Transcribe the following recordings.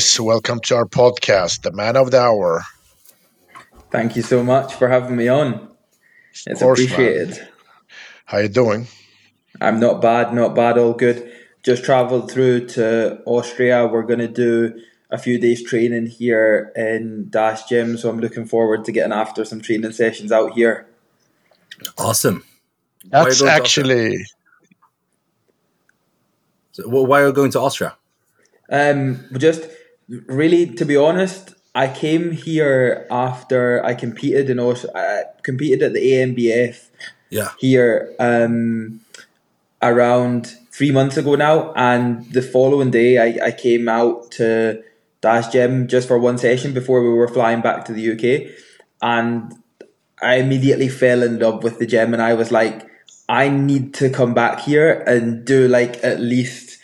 All right, Chris, welcome to our podcast, The Man of the Hour. Thank you so much for having me on. It's course, appreciated. man. How you doing? I'm not bad, not bad, all good. Just travelled through to Austria. We're going to do a few days training here in Dash Gym, so I'm looking forward to getting after some training sessions out here. Awesome. Why are you That's going actually So, wh- why are you going to Austria? Um, just really, to be honest, I came here after I competed in Aus- I competed at the AMBF Yeah. here um, around three months ago now, and the following day I, I came out to Dash Gym just for one session before we were flying back to the UK, and I immediately fell in love with the gym, and I was like, I need to come back here and do like at least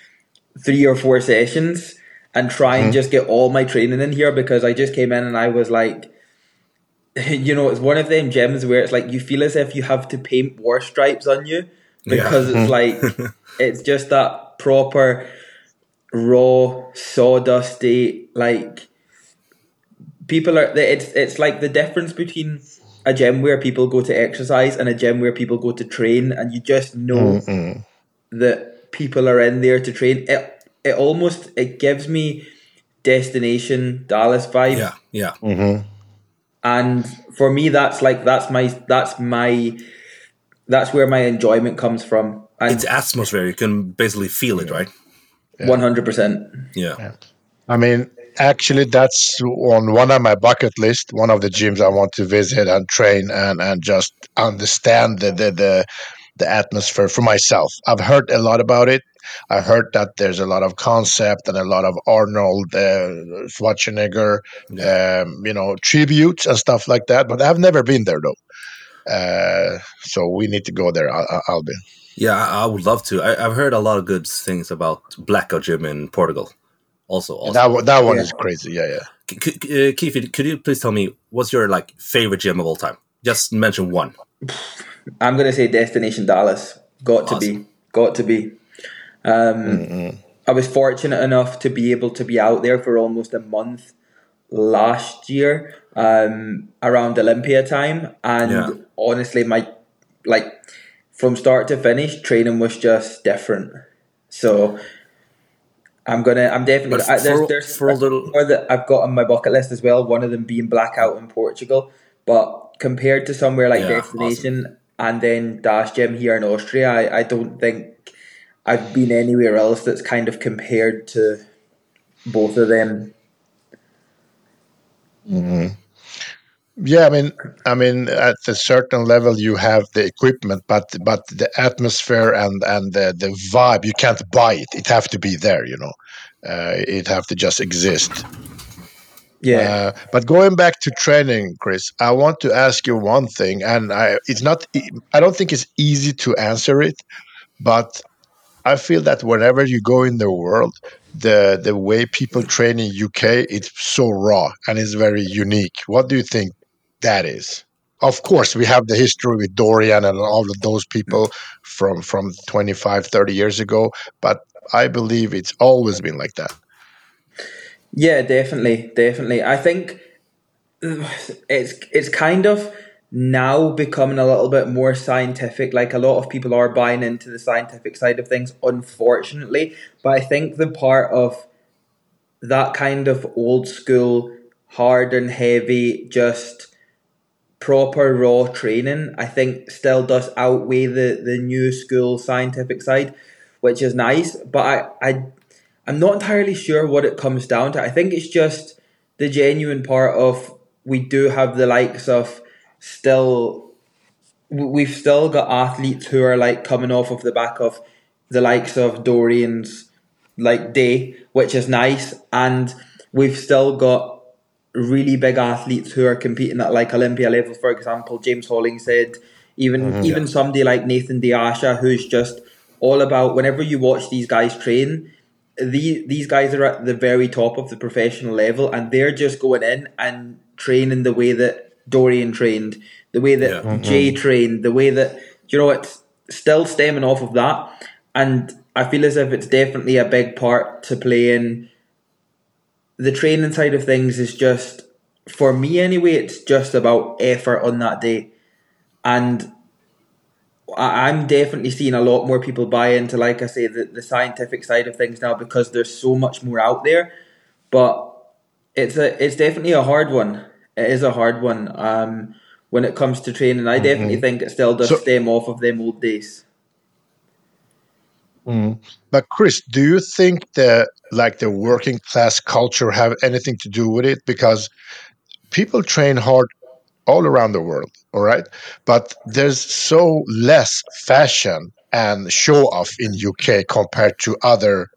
three or four sessions and try and hmm. just get all my training in here because I just came in and I was like, you know, it's one of them gyms where it's like you feel as if you have to paint war stripes on you because it's hmm. like it's just that proper raw sawdusty like people are it's it's like the difference between a gym where people go to exercise and a gym where people go to train and you just know that people are in there to train. It it almost it gives me destination Dallas vibe Yeah. Yeah. Mm-hmm. and for me that's like that's my that's my that's where my enjoyment comes from and It's atmosphere. You can basically feel it, right? 100% Yeah. I mean, actually, that's on one of my bucket list. One of the gyms I want to visit and train and and just understand the the the, the atmosphere for myself. I've heard a lot about it. I heard that there's a lot of concept and a lot of Arnold uh, Schwarzenegger, um, you know, tributes and stuff like that. But I've never been there though. Uh, so we need to go there, Al- Al- Albin. Yeah, I, I would love to. I, I've heard a lot of good things about Blackout Gym in Portugal. Also, also. That one, that one Yeah. is crazy. Yeah, yeah. C- c- uh, Keith, could you please tell me what's your like favorite gym of all time? Just mention one. I'm going to say destination Dallas. Got to be. Got to be. Um, I was fortunate enough to be able to be out there for almost a month last year um, around Olympia time. And Yeah. honestly my like from start to finish training was just different. So I'm gonna I'm definitely But I, there's, for- there's for a little- more that I've got on my bucket list as well one of them being blackout in Portugal. But compared to somewhere like Yeah, destination and then Dash Gym here in Austria I, I don't think I've been anywhere else that's kind of compared to both of them Yeah, I mean, I mean, at a certain level, you have the equipment, but but the atmosphere and and the, the vibe, you can't buy it. It have to be there, you know. Uh, it have to just exist. Yeah Uh, but going back to training, Chris, I want to ask you one thing, and I it's not I don't think it's easy to answer it, but I feel that wherever you go in the world, the the way people train in UK, it's so raw and it's very unique. What do you think that is? Of course, we have the history with Dorian and all of those people from from 25, 30 years ago, but I believe it's always been like that. Yeah, definitely, definitely. I think it's it's kind of now becoming a little bit more scientific. Like a lot of people are buying into the scientific side of things, unfortunately. But I think the part of that kind of old school, hard and heavy, just proper raw training, I think still does outweigh the, the new school scientific side, which is nice. But I, I I'm not entirely sure what it comes down to. I think it's just the genuine part of we do have the likes of still we've still got athletes who are like coming off of the back of the likes of Dorian's like day, which is nice, and we've still got really big athletes who are competing at like Olympia level. For example, James Hollingshead, even mm-hmm. even somebody like Nathan De Asha, who's just all about whenever you watch these guys train, the, these guys are at the very top of the professional level and they're just going in and training the way that Dorian trained, the way that Yeah. Jay mm-hmm. trained, the way that you know it's still stemming off of that. And I feel as if it's definitely a big part to play in the training side of things is just for me anyway. It's just about effort on that day, and I- I'm definitely seeing a lot more people buy into, like I say, the, the scientific side of things now because there's so much more out there. But it's a it's definitely a hard one. It is a hard one. Um, when it comes to training, I definitely think it still does So- stem off of them old days. But Chris, do you think that like the working class culture have anything to do with it? Because people train hard all around the world, all right? But there's so less fashion and show off in UK compared to other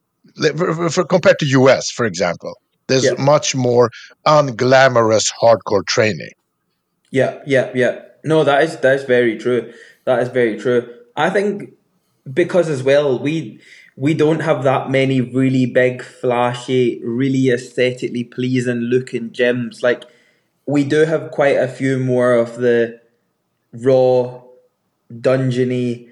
for, for- compared to US, for example. There's Yeah. much more unglamorous hardcore training. Yeah, yeah, yeah. No, that is that is very true. That is very true. I think because as well we we don't have that many really big, flashy, really aesthetically pleasing looking gyms. Like we do have quite a few more of the raw, dungeony,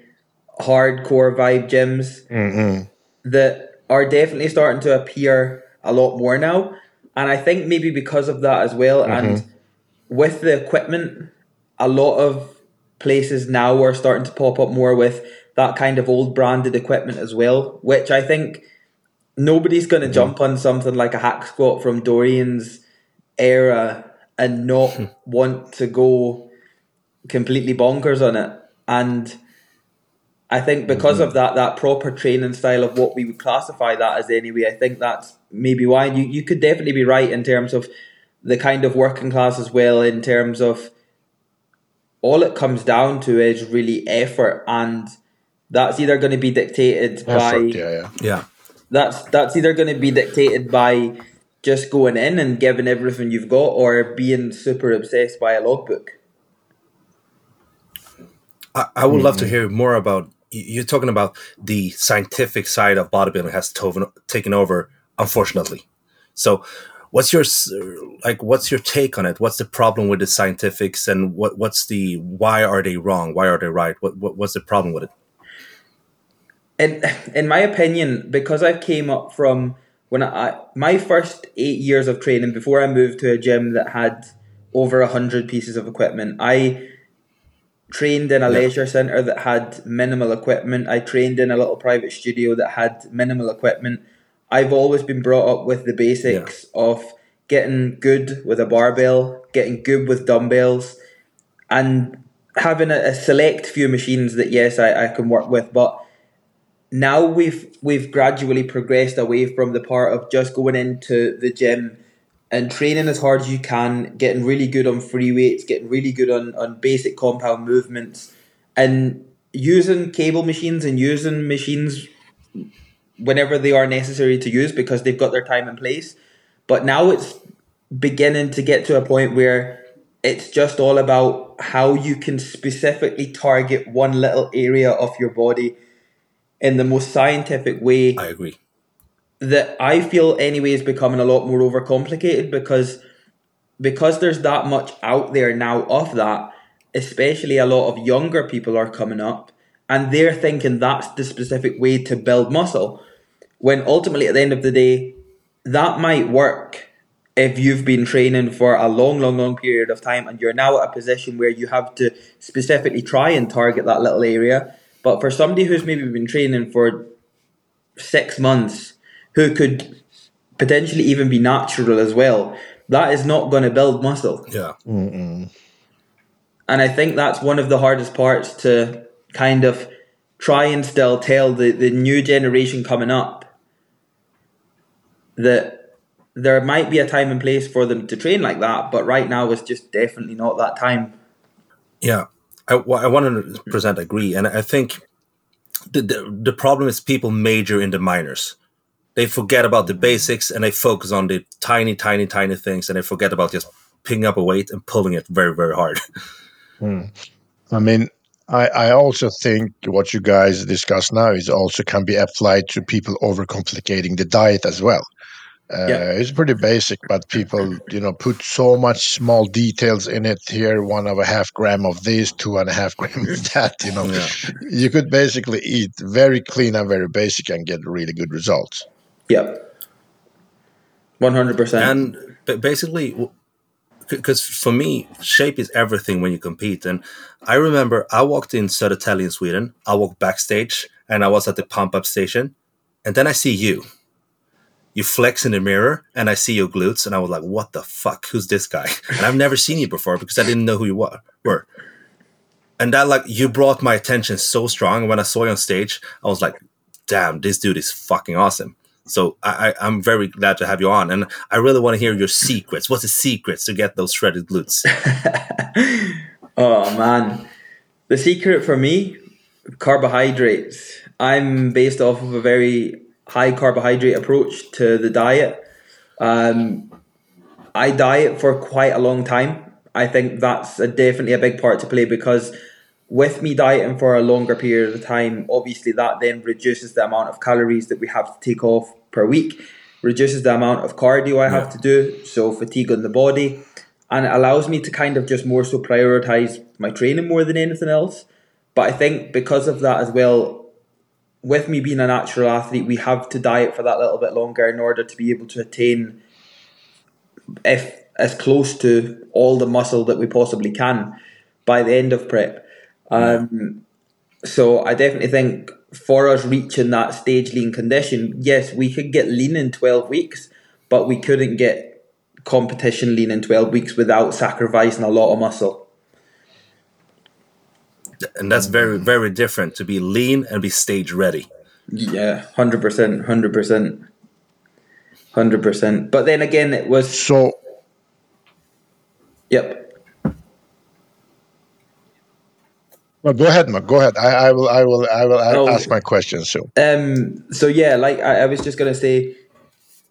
hardcore vibe gyms mm-hmm. that are definitely starting to appear a lot more now. And I think maybe because of that as well, and mm-hmm. with the equipment, a lot of places now are starting to pop up more with that kind of old branded equipment as well, which I think nobody's going to mm-hmm. jump on something like a hack squat from Dorian's era and not hmm. want to go completely bonkers on it. And I think because mm-hmm. of that, that proper training style of what we would classify that as anyway, I think that's maybe why you, you could definitely be right in terms of the kind of working class as well, in terms of all it comes down to is really effort and that's either going to be dictated by yeah, yeah. Yeah. that's that's either going to be dictated by just going in and giving everything you've got or being super obsessed by a logbook. I, I would love to mm-hmm. hear more about you're talking about the scientific side of bodybuilding has toven, taken over unfortunately. So what's your like what's your take on it? What's the problem with the scientifics and what what's the why are they wrong? Why are they right? What, what what's the problem with it? In in my opinion, because I came up from when I my first eight years of training before I moved to a gym that had over a hundred pieces of equipment, I trained in a leisure center that had minimal equipment. I trained in a little private studio that had minimal equipment. I've always been brought up with the basics of getting good with a barbell, getting good with dumbbells, and having a, a select few machines that yes I, I can work with, but now we've we've gradually progressed away from the part of just going into the gym and training as hard as you can, getting really good on free weights, getting really good on, on basic compound movements, and using cable machines and using machines whenever they are necessary to use because they've got their time and place. But now it's beginning to get to a point where it's just all about how you can specifically target one little area of your body in the most scientific way i agree that I feel anyway is becoming a lot more overcomplicated because because there's that much out there now of that, especially a lot of younger people are coming up and they're thinking that's the specific way to build muscle. When ultimately at the end of the day, that might work if you've been training for a long, long, long period of time and you're now at a position where you have to specifically try and target that little area. But for somebody who's maybe been training for six months, who could potentially even be natural as well, that is not going to build muscle. yeah And I think that's one of the hardest parts to kind of try and still tell the, the new generation coming up that there might be a time and place for them to train like that, but right now it's just definitely not that time. Yeah, I, I 100% agree. And I think the, the, the problem is people major in the minors. They forget about the basics and they focus on the tiny, tiny, tiny things and they forget about just picking up a weight and pulling it very, very hard. Hmm. I mean, I, I also think what you guys discuss now is also can be applied to people overcomplicating the diet as well. Uh, Yeah. It's pretty basic, but people, you know, put so much small details in it. Here, one of a half gram of this, two and a half gram of that. You know, you could basically eat very clean and very basic and get really good results. Yep. One hundred percent. And basically, because for me, shape is everything when you compete. And I remember I walked in Södertälje in Sweden. I walked backstage, and I was at the pump up station, and then I see you. You flex in the mirror, and I see your glutes, and I was like, "What the fuck? Who's this guy?" And I've never seen you before because I didn't know who you were. And that like you brought my attention so strong. When I saw you on stage, I was like, "Damn, this dude is fucking awesome." So I, I, am very glad to have you on, and I really want to hear your secrets. What's the secrets to get those shredded glutes? oh man, the secret for me, carbohydrates. I'm based off of a very high carbohydrate approach to the diet. Um, I diet for quite a long time. I think that's a, definitely a big part to play because with me dieting for a longer period of time, obviously that then reduces the amount of calories that we have to take off per week, reduces the amount of cardio I have to do, so fatigue on the body, and it allows me to kind of just more so prioritize my training more than anything else. But I think because of that as well, with me being a natural athlete, we have to diet for that little bit longer in order to be able to attain if as close to all the muscle that we possibly can by the end of prep. Um, so I definitely think for us reaching that stage lean condition, yes, we could get lean in 12 weeks, but we couldn't get competition lean in 12 weeks without sacrificing a lot of muscle. And that's very, very different to be lean and be stage ready. Yeah, 100%, 100%. 100%. But then again, it was. So. Yep. Well, go ahead, Mark. Go ahead. I, I will. I will. I will oh, ask my question soon. Um. So yeah, like I, I was just gonna say,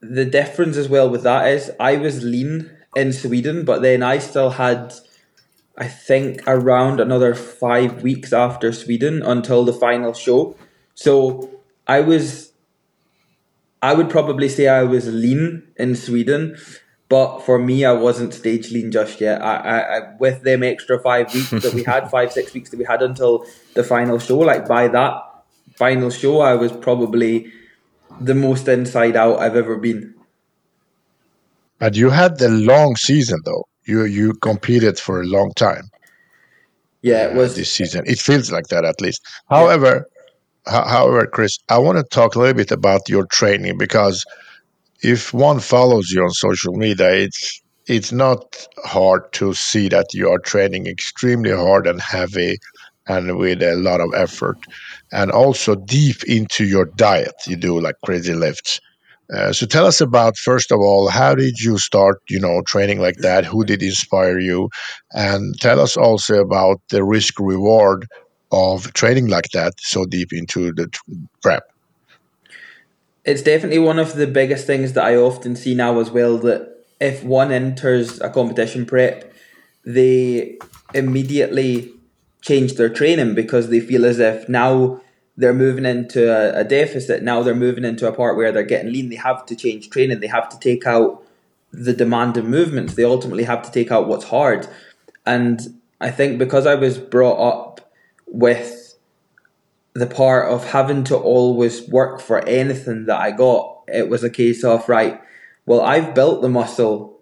the difference as well with that is I was lean in Sweden, but then I still had, I think, around another five weeks after Sweden until the final show. So I was, I would probably say I was lean in Sweden, but for me, I wasn't stage lean just yet. I, I, I with them extra five weeks that we had, five six weeks that we had until the final show. Like by that final show, I was probably the most inside out I've ever been. But you had the long season though. You you competed for a long time. Yeah, it was uh, this season. It feels like that at least. However, yeah. however, Chris, I want to talk a little bit about your training because if one follows you on social media, it's it's not hard to see that you are training extremely hard and heavy and with a lot of effort and also deep into your diet you do like crazy lifts uh, so tell us about first of all how did you start you know training like that who did inspire you and tell us also about the risk reward of training like that so deep into the prep it's definitely one of the biggest things that I often see now as well. That if one enters a competition prep, they immediately change their training because they feel as if now they're moving into a, a, deficit. Now they're moving into a part where they're getting lean. They have to change training. They have to take out the demanding movements. They ultimately have to take out what's hard. And I think because I was brought up with the part of having to always work for anything that I got. It was a case of, right, well, I've built the muscle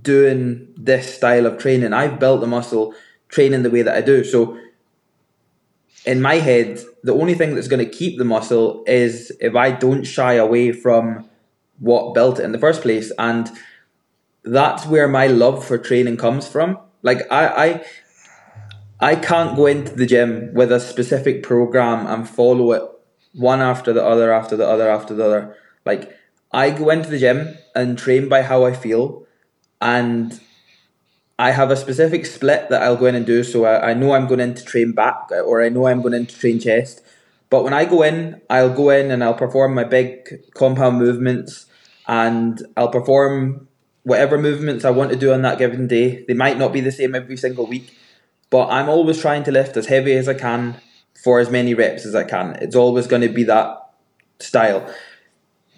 doing this style of training. I've built the muscle training the way that I do. So, in my head, the only thing that's going to keep the muscle is if I don't shy away from what built it in the first place. And that's where my love for training comes from. Like, I, I I can't go into the gym with a specific program and follow it one after the other, after the other, after the other. Like, I go into the gym and train by how I feel, and I have a specific split that I'll go in and do. So I, I know I'm going in to train back, or I know I'm going in to train chest. But when I go in, I'll go in and I'll perform my big compound movements, and I'll perform whatever movements I want to do on that given day. They might not be the same every single week but I'm always trying to lift as heavy as I can for as many reps as I can. It's always going to be that style.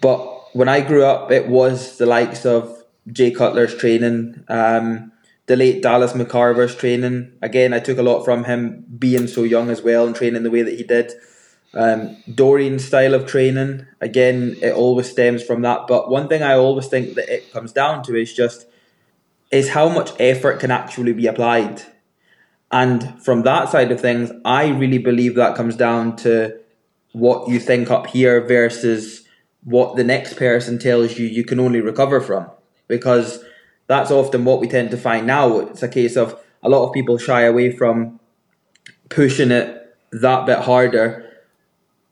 But when I grew up, it was the likes of Jay Cutler's training, um, the late Dallas McCarver's training. Again, I took a lot from him being so young as well and training the way that he did. Um, Dorian's style of training, again, it always stems from that. But one thing I always think that it comes down to is just is how much effort can actually be applied. And from that side of things, I really believe that comes down to what you think up here versus what the next person tells you you can only recover from. Because that's often what we tend to find now. It's a case of a lot of people shy away from pushing it that bit harder.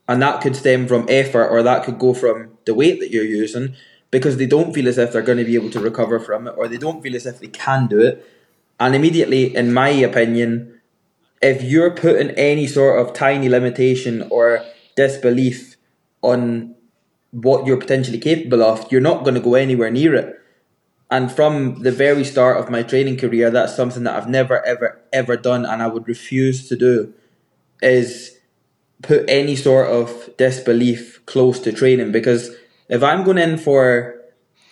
And that could stem from effort or that could go from the weight that you're using because they don't feel as if they're going to be able to recover from it or they don't feel as if they can do it. And immediately, in my opinion, if you're putting any sort of tiny limitation or disbelief on what you're potentially capable of, you're not going to go anywhere near it. And from the very start of my training career, that's something that I've never, ever, ever done, and I would refuse to do. Is put any sort of disbelief close to training because if I'm going in for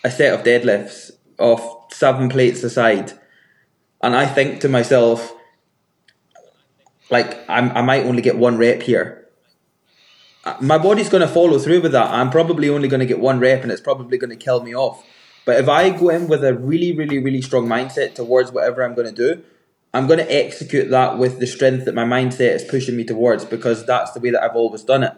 a set of deadlifts of seven plates aside, and I think to myself, like I'm, I might only get one rep here. My body's going to follow through with that. I'm probably only going to get one rep, and it's probably going to kill me off. But if I go in with a really, really, really strong mindset towards whatever I'm going to do, I'm going to execute that with the strength that my mindset is pushing me towards because that's the way that I've always done it.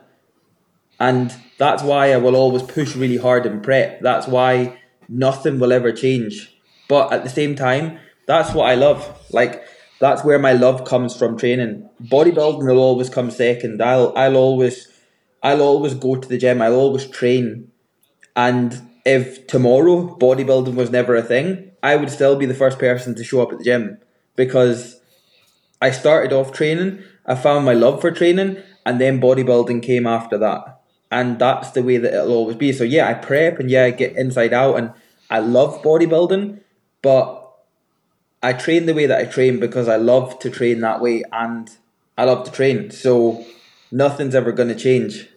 And that's why I will always push really hard in prep. That's why nothing will ever change. But at the same time, that's what I love. Like that's where my love comes from training. Bodybuilding will always come second. I'll I'll always I'll always go to the gym. I'll always train. And if tomorrow bodybuilding was never a thing, I would still be the first person to show up at the gym because I started off training, I found my love for training, and then bodybuilding came after that. And that's the way that it'll always be. So yeah, I prep and yeah, I get inside out and I love bodybuilding, but I train the way that I train because I love to train that way and I love to train. So nothing's ever going to change.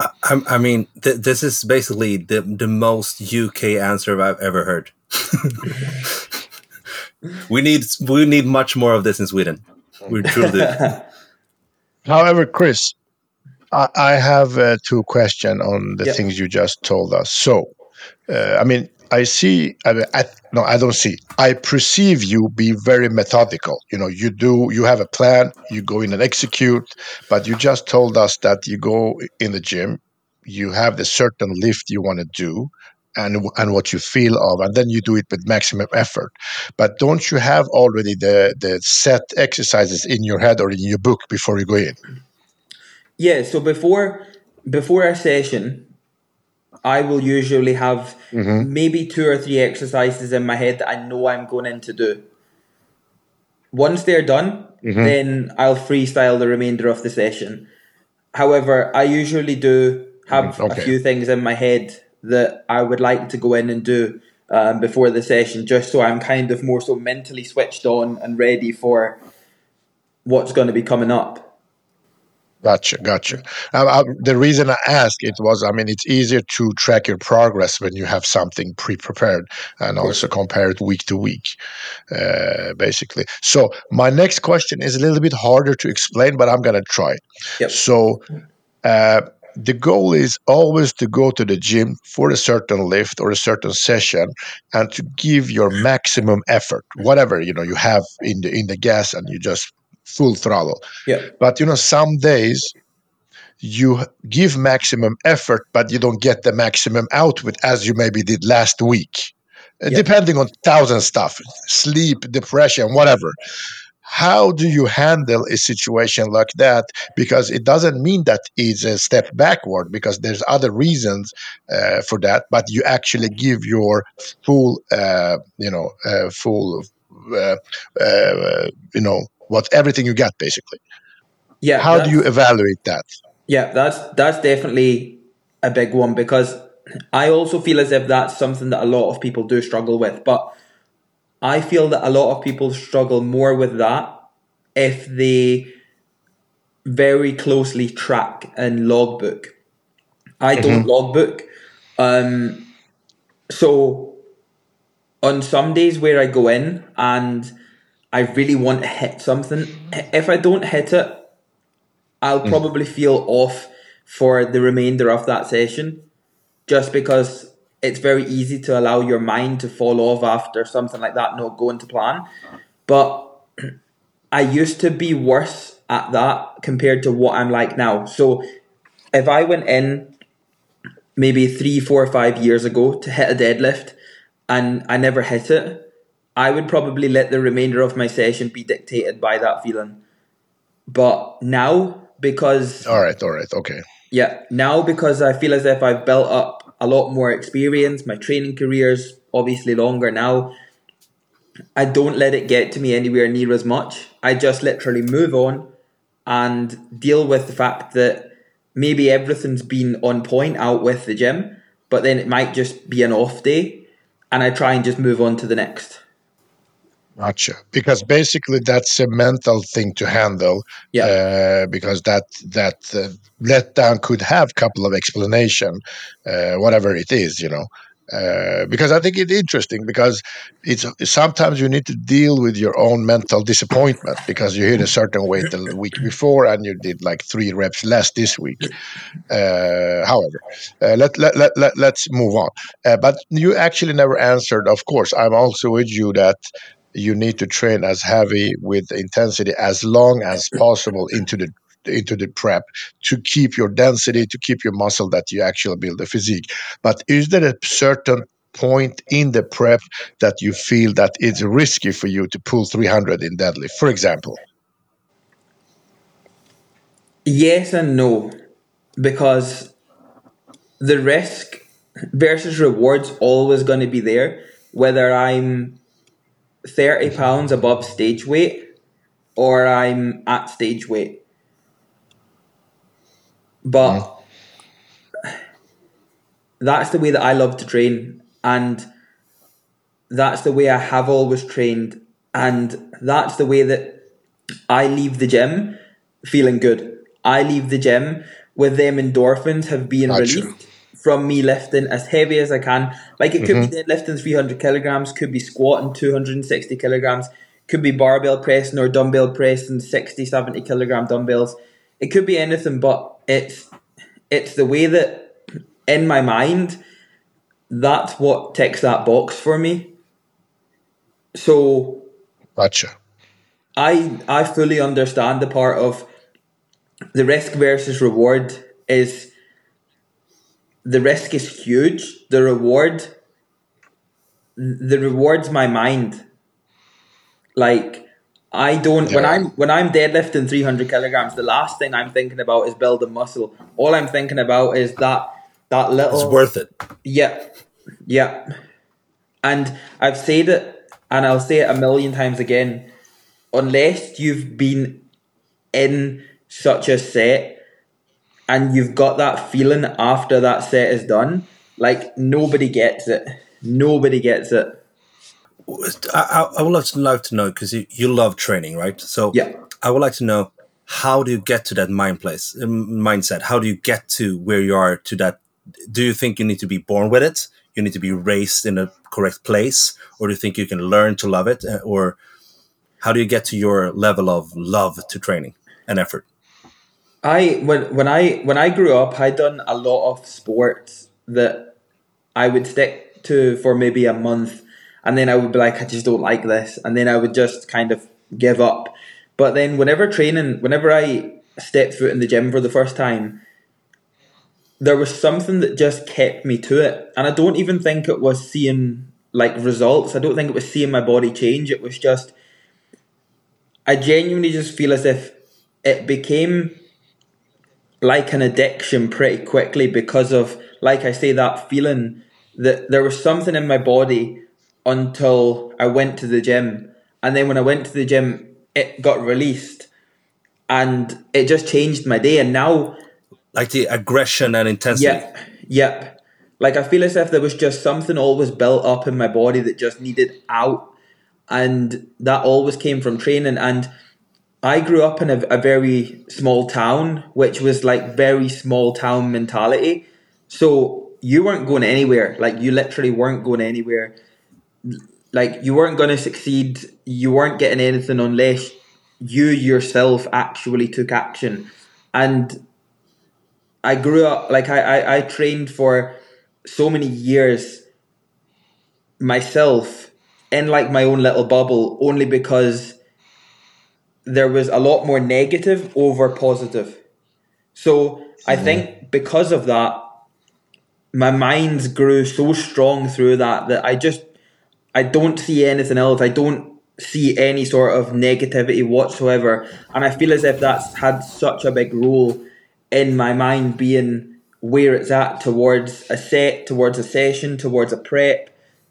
I, I mean, th- this is basically the the most UK answer I've ever heard. we need we need much more of this in Sweden. We truly do. However, Chris, I, I have uh, two questions on the yep. things you just told us. So, uh, I mean, I see. I, mean, I no, I don't see. I perceive you be very methodical. You know, you do. You have a plan. You go in and execute. But you just told us that you go in the gym. You have the certain lift you want to do, and and what you feel of, and then you do it with maximum effort. But don't you have already the the set exercises in your head or in your book before you go in? Yeah. So before before our session, I will usually have mm-hmm. maybe two or three exercises in my head that I know I'm going in to do. Once they're done, mm-hmm. then I'll freestyle the remainder of the session. However, I usually do have okay. a few things in my head that I would like to go in and do um, before the session, just so I'm kind of more so mentally switched on and ready for what's going to be coming up. Gotcha, gotcha. Uh, uh, the reason I asked it was, I mean, it's easier to track your progress when you have something pre-prepared and also compare it week to week, uh, basically. So my next question is a little bit harder to explain, but I'm gonna try. Yep. So. Uh, the goal is always to go to the gym for a certain lift or a certain session and to give your maximum effort whatever you know you have in the in the gas and you just full throttle. Yeah. But you know some days you give maximum effort but you don't get the maximum output as you maybe did last week. Depending on thousand stuff sleep depression whatever. How do you handle a situation like that? Because it doesn't mean that it's a step backward because there's other reasons uh, for that but you actually give your full uh, you know uh, full uh, uh, you know what everything you get basically yeah how do you evaluate that yeah that's that's definitely a big one because i also feel as if that's something that a lot of people do struggle with but I feel that a lot of people struggle more with that if they very closely track and logbook. I don't mm-hmm. logbook. Um, so on some days where I go in and I really want to hit something, if I don't hit it, I'll Mm. probably feel off for the remainder of that session just because it's very easy to allow your mind to fall off after something like that not going to plan. But I used to be worse at that compared to what I'm like now. So if I went in maybe three, four, five years ago to hit a deadlift and I never hit it, I would probably let the remainder of my session be dictated by that feeling. But now, because All right, all right, okay. yeah, now because I feel as if I've built up a lot more experience, my training career's obviously longer now. I don't let it get to me anywhere near as much. I just literally move on and deal with the fact that maybe everything's been on point out with the gym, but then it might just be an off day, and I try and just move on to the next. Gotcha. Because basically, that's a mental thing to handle. Yeah. Uh, because that that uh, letdown could have a couple of explanation, uh, whatever it is, you know. Uh, because I think it's interesting because it's sometimes you need to deal with your own mental disappointment because you hit a certain weight the week before and you did like three reps less this week. Uh, however, uh, let, let, let, let, let's move on. Uh, but you actually never answered, of course, I'm also with you that you need to train as heavy with intensity as long as possible into the into the prep to keep your density to keep your muscle that you actually build a physique. But is there a certain point in the prep that you feel that it's risky for you to pull 300 in deadlift for example? Yes and no, because the risk versus rewards always going to be there, whether I'm 30 pounds above stage weight or I'm at stage weight. But hmm. that's the way that I love to train, and that's the way I have always trained, and that's the way that I leave the gym feeling good. I leave the gym with them endorphins have been Gotcha. released from me lifting as heavy as I can. Like it could be mm-hmm. lifting 300 kilograms, could be squatting 260 kilograms, could be barbell pressing or dumbbell pressing 60, 70 kilogram dumbbells. It could be anything, but it's it's the way that in my mind that's what ticks that box for me. So gotcha I I fully understand the part of the risk versus reward is the risk is huge. The reward the reward's my mind. Like I don't when I'm when I'm deadlifting three hundred kilograms, the last thing I'm thinking about is building muscle. All I'm thinking about is that that little It's worth it. yeah, yeah. And I've said it, and I'll say it a million times again. Unless you've been in such a set and you've got that feeling after that set is done, like nobody gets it. Nobody gets it. I, I, would love to, love to know because you, you love training, right? So Yeah. I would like to know how do you get to that mind place, um, mindset? How do you get to where you are to that? Do you think you need to be born with it? You need to be raised in a correct place, or do you think you can learn to love it? Uh, Or how do you get to your level of love to training and effort? I when when I when I grew up, I'd done a lot of sports that I would stick to for maybe a month, and then I would be like, I just don't like this, and then I would just kind of give up. But then, whenever training, whenever I stepped foot in the gym for the first time, there was something that just kept me to it, and I don't even think it was seeing like results. I don't think it was seeing my body change. It was just I genuinely just feel as if it became like an addiction pretty quickly because of, like I say, that feeling that there was something in my body until I went to the gym. And then when I went to the gym, it got released and it just changed my day. And now, Like the aggression and intensity. yep, yep. Like I feel as if there was just something always built up in my body that just needed out. And that always came from training. And I grew up in a, a very small town, which was like very small town mentality. So you weren't going anywhere. Like you literally weren't going anywhere. Like you weren't going to succeed. You weren't getting anything unless you yourself actually took action. and I grew up like I, I, I trained for so many years myself in like my own little bubble only because there was a lot more negative over positive. So I hmm. think because of that, my minds grew so strong through that that I just I don't see anything else. I don't see any sort of negativity whatsoever. And I feel as if that's had such a big role in my mind being where it's at towards a set, towards a session, towards a prep,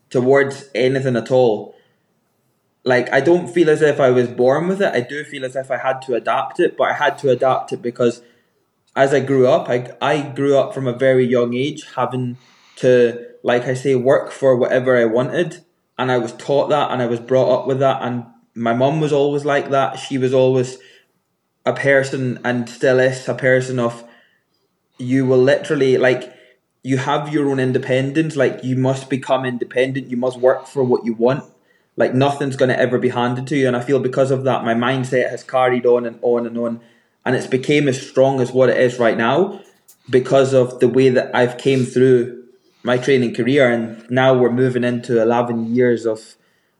towards anything at all. Like I don't feel as if I was born with it. I do feel as if I had to adapt it, but I had to adapt it because as I grew up, I I grew up from a very young age having to like I say work for whatever I wanted. And I was taught that and I was brought up with that. And my mum was always like that. She was always a person and still is a person of you will literally like you have your own independence. Like you must become independent. You must work for what you want like nothing's going to ever be handed to you. And i feel because of that my mindset has carried on and on and on. And it's became as strong as what it is right now because of the way that i've came through my training career. And now we're moving into 11 years of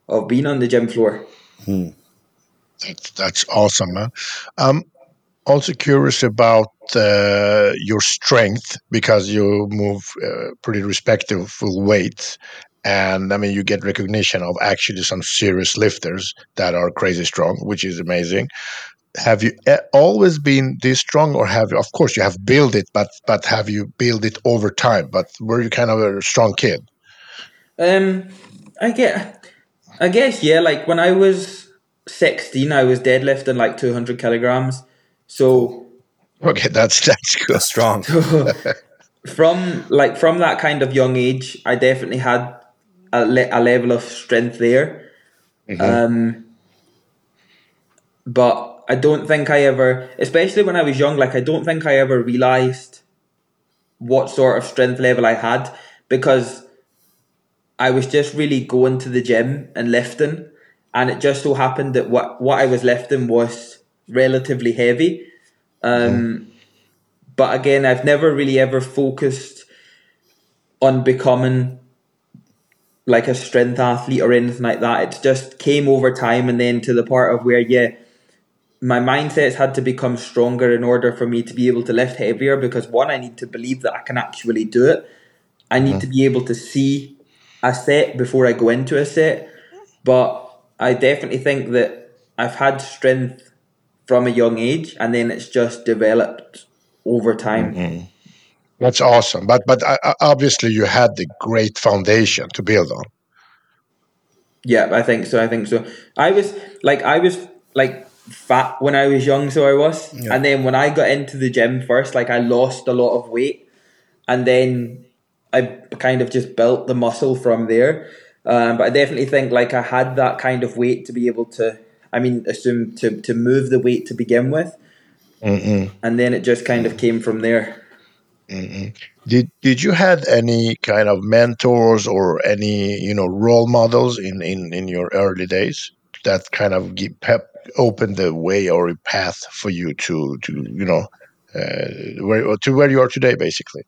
of being on the gym floor. Hmm. that's, that's awesome man. Um, also curious about uh, your strength because you move uh, pretty respectable weights and i mean you get recognition of actually some serious lifters that are crazy strong which is amazing have you always been this strong or have you of course you have built it but but have you built it over time but were you kind of a strong kid um i get i guess yeah like when i was 16 i was deadlifting like 200 kilograms so okay, that's that's good. That's strong. from like from that kind of young age, I definitely had a, le- a level of strength there. Mm-hmm. Um, but I don't think I ever, especially when I was young, like I don't think I ever realized what sort of strength level I had because I was just really going to the gym and lifting, and it just so happened that what what I was lifting was relatively heavy. Um, mm. But again, I've never really ever focused on becoming like a strength athlete or anything like that. It just came over time and then to the part of where, yeah, my mindset's had to become stronger in order for me to be able to lift heavier because one, I need to believe that I can actually do it. I need mm-hmm. to be able to see a set before I go into a set. But I definitely think that I've had strength from a young age, and then it's just developed over time. Mm-hmm. That's awesome, but but uh, obviously you had the great foundation to build on. Yeah, I think so. I think so. I was like I was like fat when I was young, so I was, yeah. and then when I got into the gym first, like I lost a lot of weight, and then I kind of just built the muscle from there. Um, but I definitely think like I had that kind of weight to be able to I mean, assume to to move the weight to begin with, Mm-mm. and then it just kind of came from there. Mm-mm. Did Did you had any kind of mentors or any you know role models in in in your early days that kind of give, pep, opened the way or a path for you to to you know uh, where to where you are today, basically?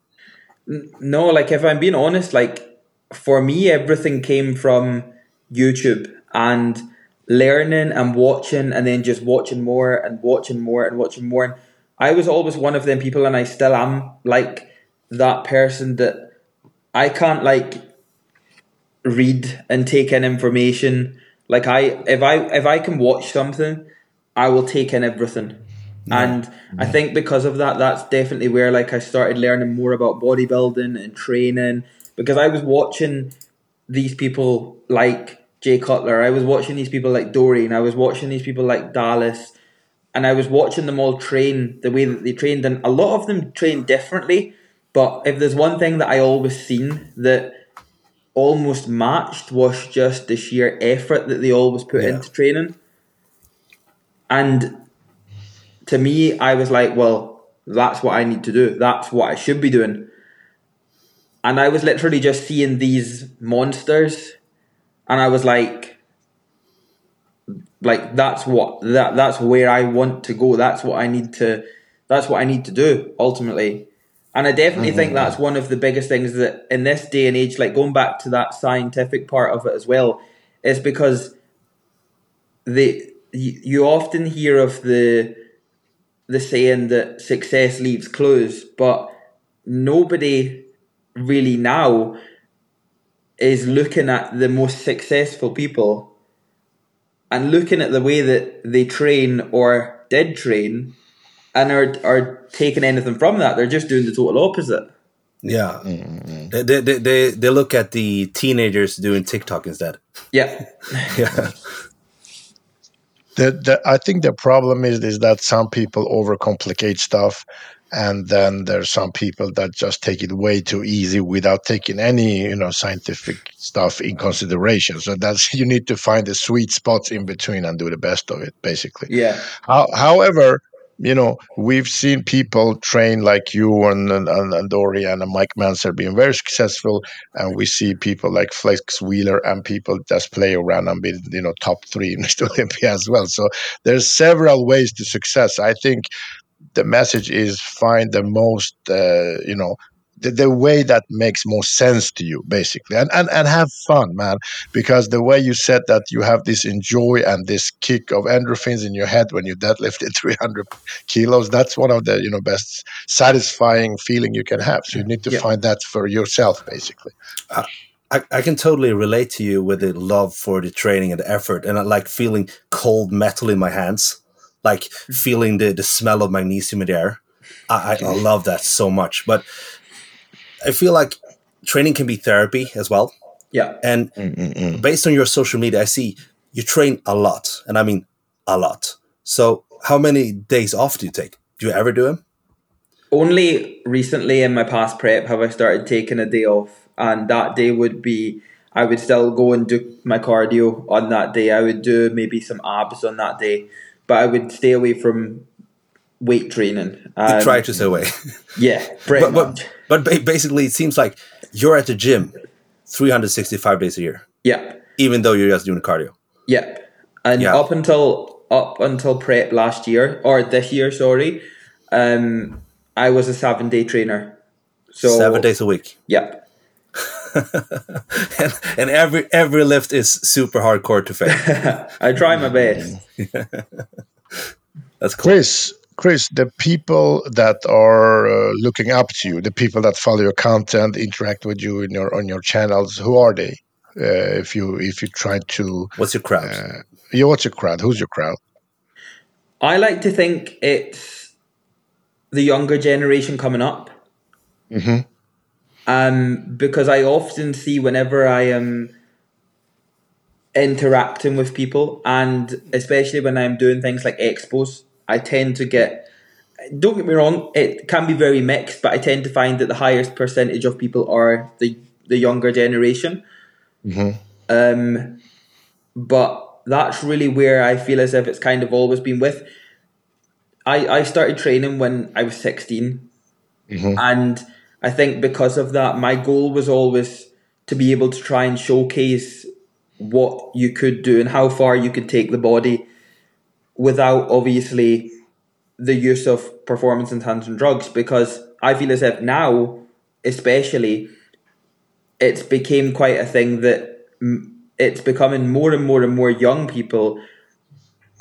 No, like if I'm being honest, like for me, everything came from YouTube and learning and watching and then just watching more and watching more and watching more. And I was always one of them people and I still am like that person that I can't like read and take in information. Like I if I if I can watch something, I will take in everything. Yeah. And yeah. I think because of that, that's definitely where like I started learning more about bodybuilding and training because I was watching these people like Jay Cutler. I was watching these people like Dorian. I was watching these people like Dallas. And I was watching them all train the way that they trained. And a lot of them train differently. But if there's one thing that I always seen that almost matched was just the sheer effort that they always put yeah. into training. And to me, I was like, well, that's what I need to do. That's what I should be doing. And I was literally just seeing these monsters and I was like, like that's what that that's where I want to go. That's what I need to That's what I need to do ultimately. And I definitely think mm-hmm. that's one of the biggest things that in this day and age, like going back to that scientific part of it as well, is because the you, you often hear of the the saying that success leaves clues, but nobody really now is looking at the most successful people and looking at the way that they train or did train and are are taking anything from that. They're just doing the total opposite. Yeah, mm-hmm. they, they, they, they they look at the teenagers doing TikTok instead. Yeah. Yeah, the, the, I think the problem is is that some people overcomplicate stuff, and then there's some people that just take it way too easy without taking any you know scientific stuff in consideration. So that's you need to find the sweet spots in between and do the best of it, basically. Yeah. How, however, you know, we've seen people train like you and and, and, and Dorian and Mike Mentzer being very successful, and we see people like Flex Wheeler and people just play around and be you know top three in Mr. Olympia as well. So there's several ways to success. I think the message is find the most uh, you know the, the way that makes most sense to you basically. And, and and have fun man because the way you said that you have this enjoy and this kick of endorphins in your head when you deadlifted 300 kilos that's one of the you know best satisfying feeling you can have. So you need to Yeah. find that for yourself basically. I, I can totally relate to you with the love for the training and the effort, and I like feeling cold metal in my hands, like feeling the the smell of magnesium in the air. I, I, I love that so much, but I feel like training can be therapy as well. Yeah. And Mm-mm-mm. based on your social media, I see you train a lot, and I mean a lot. So, how many days off do you take? Do you ever do them? Only recently in my past prep have I started taking a day off, and that day would be I would still go and do my cardio on that day. I would do maybe some abs on that day, but I would stay away from weight training. And try to stay away. yeah, but, but but basically, it seems like you're at the gym 365 days a year, Yeah, even though you're just doing cardio. yeah, and Yeah. up until up until prep last year or this year, sorry, um, I was a seven day trainer. So seven days a week, Yep. and, and every every lift is super hardcore to fail. I try my best. That's cool. chris chris the people that are uh, looking up to you the people that follow your content interact with you in your on your channels who are they uh, if you if you try to What's your crowd? uh, yeah, what's your crowd who's your crowd I like to think it's the younger generation coming up. hmm Um, because I often see whenever I am interacting with people, and especially when I'm doing things like expos, I tend to get. Don't get me wrong; it can be very mixed, but I tend to find that the highest percentage of people are the the younger generation. hmm Um, but that's really where I feel as if it's kind of always been with. I, I started training when I was 16. hmm And I think because of that, my goal was always to be able to try and showcase what you could do and how far you could take the body without obviously the use of performance enhancing drugs. Because I feel as if now, especially, it's became quite a thing that it's becoming more and more and more young people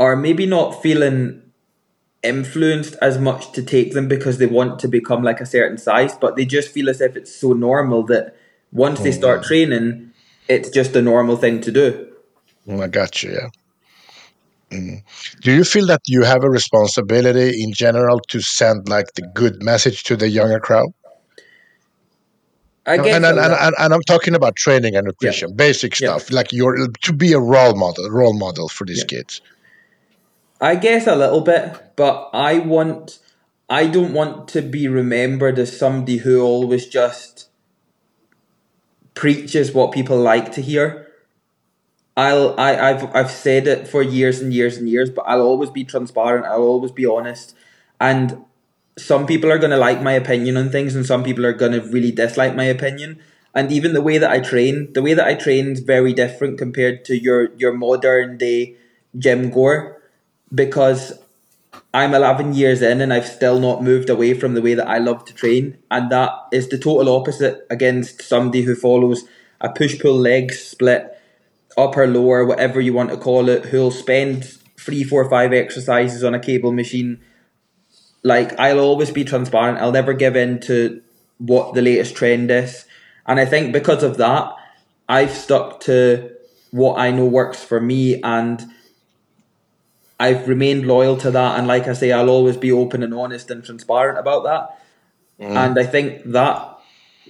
are maybe not feeling influenced as much to take them because they want to become like a certain size, but they just feel as if it's so normal that once they start training, it's just a normal thing to do. Mm, I got you. Yeah. Mm. Do you feel that you have a responsibility in general to send like the good message to the younger crowd? I guess and, and, and, and, I'm talking about training and nutrition, basic Yeah. stuff. Like you're to be a role model, role model for these Yeah. kids. I guess a little bit, but I want I don't want to be remembered as somebody who always just preaches what people like to hear. I'll I, I've I've said it for years and years and years, but I'll always be transparent, I'll always be honest. And some people are gonna like my opinion on things and some people are gonna really dislike my opinion. And even the way that I train, the way that I train is very different compared to your your modern day gym goer because I'm 11 years in and I've still not moved away from the way that I love to train. And that is the total opposite against somebody who follows a push pull leg split, upper lower, whatever you want to call it, who'll spend three, four, five exercises on a cable machine. Like, I'll always be transparent. I'll never give in to what the latest trend is. And I think because of that, I've stuck to what I know works for me and I've remained loyal to that. And like I say, I'll always be open and honest and transparent about that. Mm. And I think that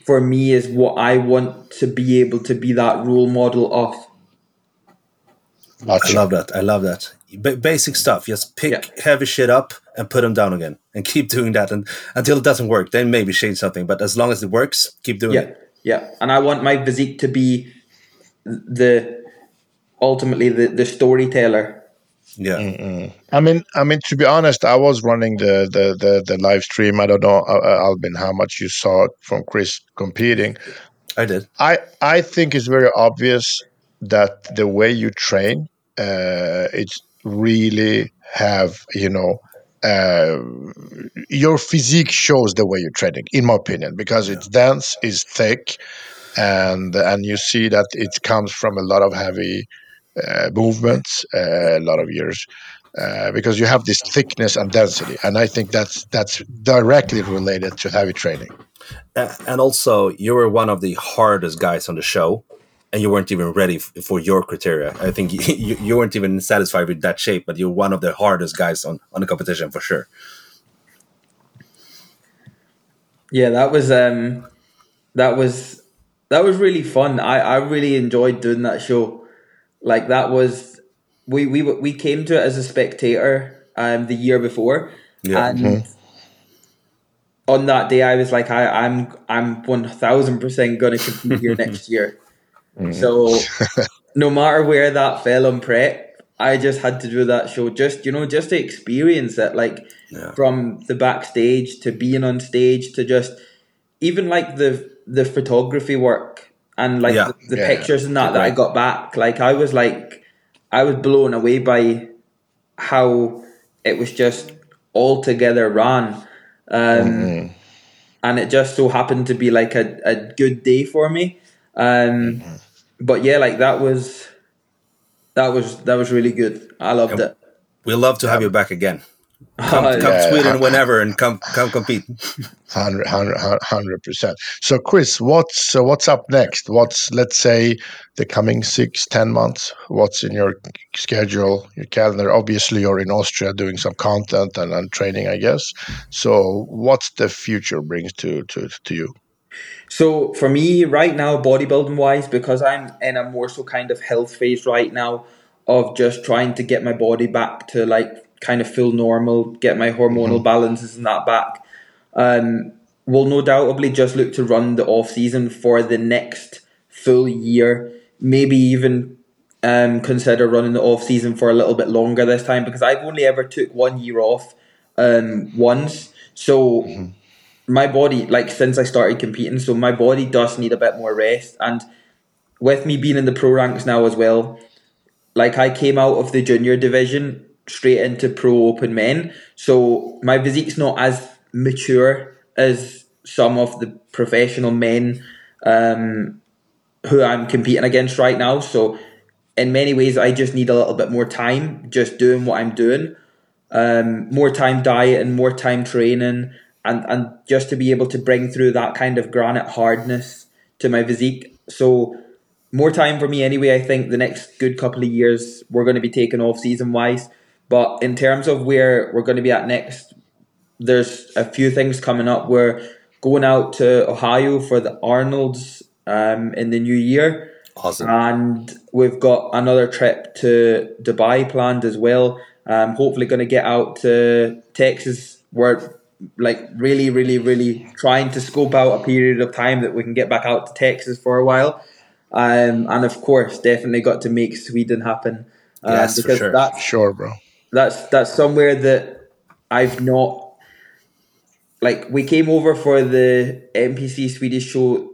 for me is what I want to be able to be that role model of. I love that. I love that. B- basic stuff. Just pick yeah. heavy shit up and put them down again, and keep doing that, and until it doesn't work, then maybe change something. But as long as it works, keep doing yeah. it. Yeah, and I want my physique to be the ultimately the, the storyteller yeah. Mm-mm. I mean, I mean, to be honest, I was running the the the, the live stream. I don't know, uh, uh Albin, how much you saw from Chris competing. I did. I I think it's very obvious that the way you train, uh, it's really have you know. Uh, your physique shows the way you're training, in my opinion, because it's dense, it's thick, and and you see that it comes from a lot of heavy movements uh, a lot of years uh, because you have this thickness and density, and I think that's that's directly related to heavy training. and also, you were one of the hardest guys on the show, and you weren't even ready for your criteria. I think you, you weren't even satisfied with that shape, but you're one of the hardest guys on on the competition for sure. Yeah, that was um, that was that was really fun. I I really enjoyed doing that show. Like that was we we we came to it as a spectator um the year before, yeah. and mm-hmm. on that day I was like I I'm I'm one thousand percent gonna compete here next year. Mm-hmm. So no matter where that fell on prep, I just had to do that show just you know just to experience it like yeah. from the backstage to being on stage to just even like the the photography work and like yeah. the, the yeah, pictures and that that I got back, like I was like, I was blown away by how it was just all together ran, um, mm-hmm. and it just so happened to be like a, a good day for me. Um, mm-hmm. But yeah, like that was that was that was really good. I loved and it. we would love to have you back again. Come, come yeah, Sweden whenever and come come compete. 100 percent. So, Chris, what's uh, what's up next? What's let's say the coming six, ten months? What's in your schedule, your calendar? Obviously, you're in Austria doing some content and, and training, I guess. So, what's the future brings to to to you? So for me right now, bodybuilding wise, because I'm in a more so kind of health phase right now of just trying to get my body back to like kind of feel normal, get my hormonal mm-hmm. balances and that back. Um, we'll no doubtably just look to run the off season for the next full year, maybe even um, consider running the off season for a little bit longer this time because I've only ever took one year off um, once. So mm-hmm. my body, like since I started competing, so my body does need a bit more rest. And with me being in the pro ranks now as well, like I came out of the junior division straight into pro open men. So my physique's not as mature as some of the professional men um, who I'm competing against right now. So in many ways, I just need a little bit more time just doing what I'm doing. Um, more time dieting, more time training, and, and just to be able to bring through that kind of granite hardness to my physique. So more time for me anyway. I think the next good couple of years we're going to be taking off season wise. But in terms of where we're going to be at next, there's a few things coming up. We're going out to Ohio for the Arnold's um, in the new year. Awesome. And we've got another trip to Dubai planned as well. I'm hopefully going to get out to Texas. We're like really, really, really trying to scope out a period of time that we can get back out to Texas for a while. Um, and of course, definitely got to make Sweden happen. Um, yes, because for sure. That's, sure, bro that's that's somewhere that I've not like we came over for the NPC Swedish show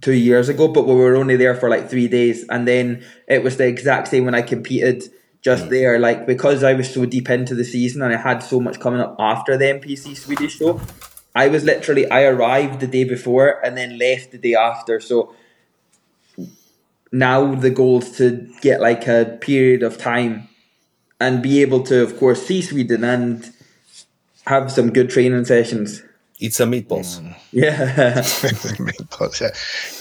two years ago, but we were only there for like three days, and then it was the exact same when I competed just mm. there. Like because I was so deep into the season and I had so much coming up after the NPC Swedish show, I was literally I arrived the day before and then left the day after. So now the goal is to get like a period of time and be able to, of course, see Sweden and have some good training sessions. Eat some meatballs. Mm. Yeah, meatballs. Yeah,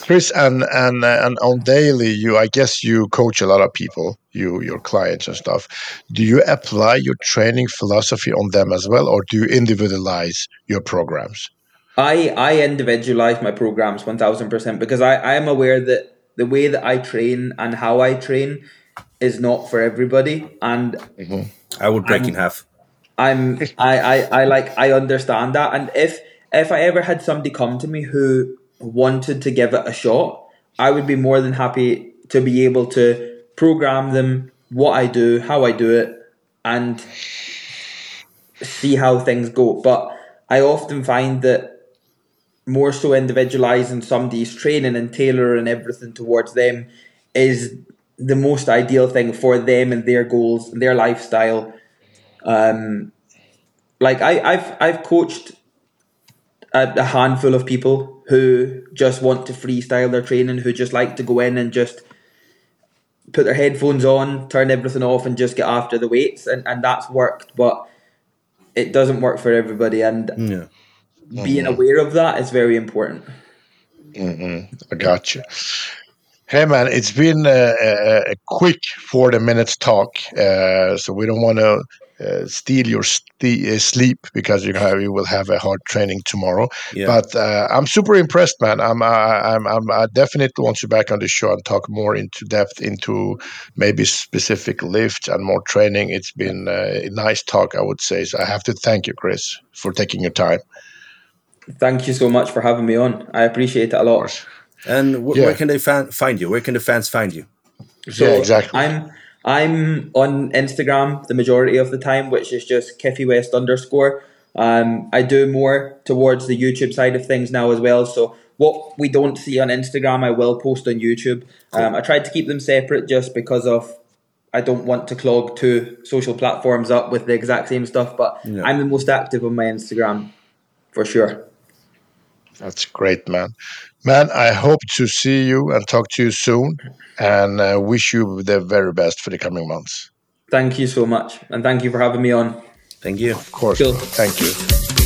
Chris, and and uh, and on daily, you I guess you coach a lot of people, you your clients and stuff. Do you apply your training philosophy on them as well, or do you individualize your programs? I I individualize my programs one thousand percent because I I am aware that the way that I train and how I train is not for everybody, and mm-hmm. I would break I'm, in half. I'm I, I I like I understand that, and if if I ever had somebody come to me who wanted to give it a shot, I would be more than happy to be able to program them what I do, how I do it, and see how things go. But I often find that more so individualizing somebody's training and tailoring everything towards them is the most ideal thing for them and their goals and their lifestyle. Um, like I, I've I've coached a, a handful of people who just want to freestyle their training, who just like to go in and just put their headphones on, turn everything off, and just get after the weights, and, and that's worked. But it doesn't work for everybody, and yeah. being mm-hmm. aware of that is very important. Mm-hmm. I got you. Hey man, it's been a, a, a quick forty minutes talk, uh, so we don't want to uh, steal your st- uh, sleep because you have you will have a hard training tomorrow. Yeah. But uh, I'm super impressed, man. I'm, I'm I'm I definitely want you back on the show and talk more into depth into maybe specific lifts and more training. It's been a nice talk, I would say. So I have to thank you, Chris, for taking your time. Thank you so much for having me on. I appreciate it a lot. And wh- yeah. where can they fa- find you? Where can the fans find you? So yeah, exactly. I'm I'm on Instagram the majority of the time, which is just Kiffy West underscore. Um, I do more towards the YouTube side of things now as well. So what we don't see on Instagram, I will post on YouTube. Um, I tried to keep them separate just because of I don't want to clog two social platforms up with the exact same stuff. But yeah. I'm the most active on my Instagram for sure. That's great, man. Man, I hope to see you and talk to you soon and uh, wish you the very best for the coming months. Thank you so much. And thank you for having me on. Thank you. Of course. Cool. Thank you.